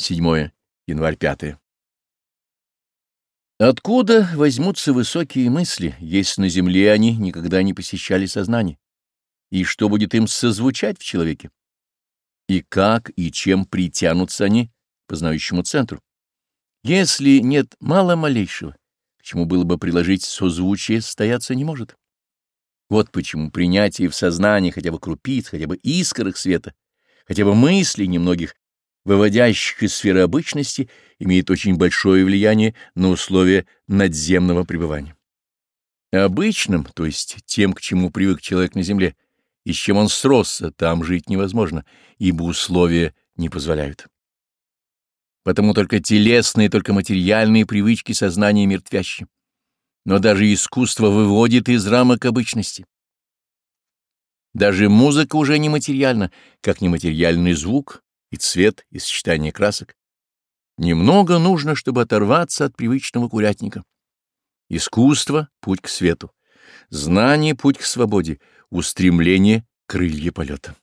7 январь 5. Откуда возьмутся высокие мысли, если на земле они никогда не посещали сознание? И что будет им созвучать в человеке? И как и чем притянутся они к познающему центру? Если нет мало малейшего, к чему было бы приложить созвучие, стояться не может. Вот почему принятие в сознании хотя бы крупиц, хотя бы искорок света, хотя бы мыслей немногих выводящих из сферы обычности, имеет очень большое влияние на условия надземного пребывания. Обычным, то есть тем, к чему привык человек на земле, и с чем он сросся, там жить невозможно, ибо условия не позволяют. Потому только телесные, только материальные привычки сознания мертвящи. Но даже искусство выводит из рамок обычности. Даже музыка уже нематериальна, как нематериальный звук, и цвет, и сочетание красок. Немного нужно, чтобы оторваться от привычного курятника. Искусство — путь к свету, знание — путь к свободе, устремление — крылья полета.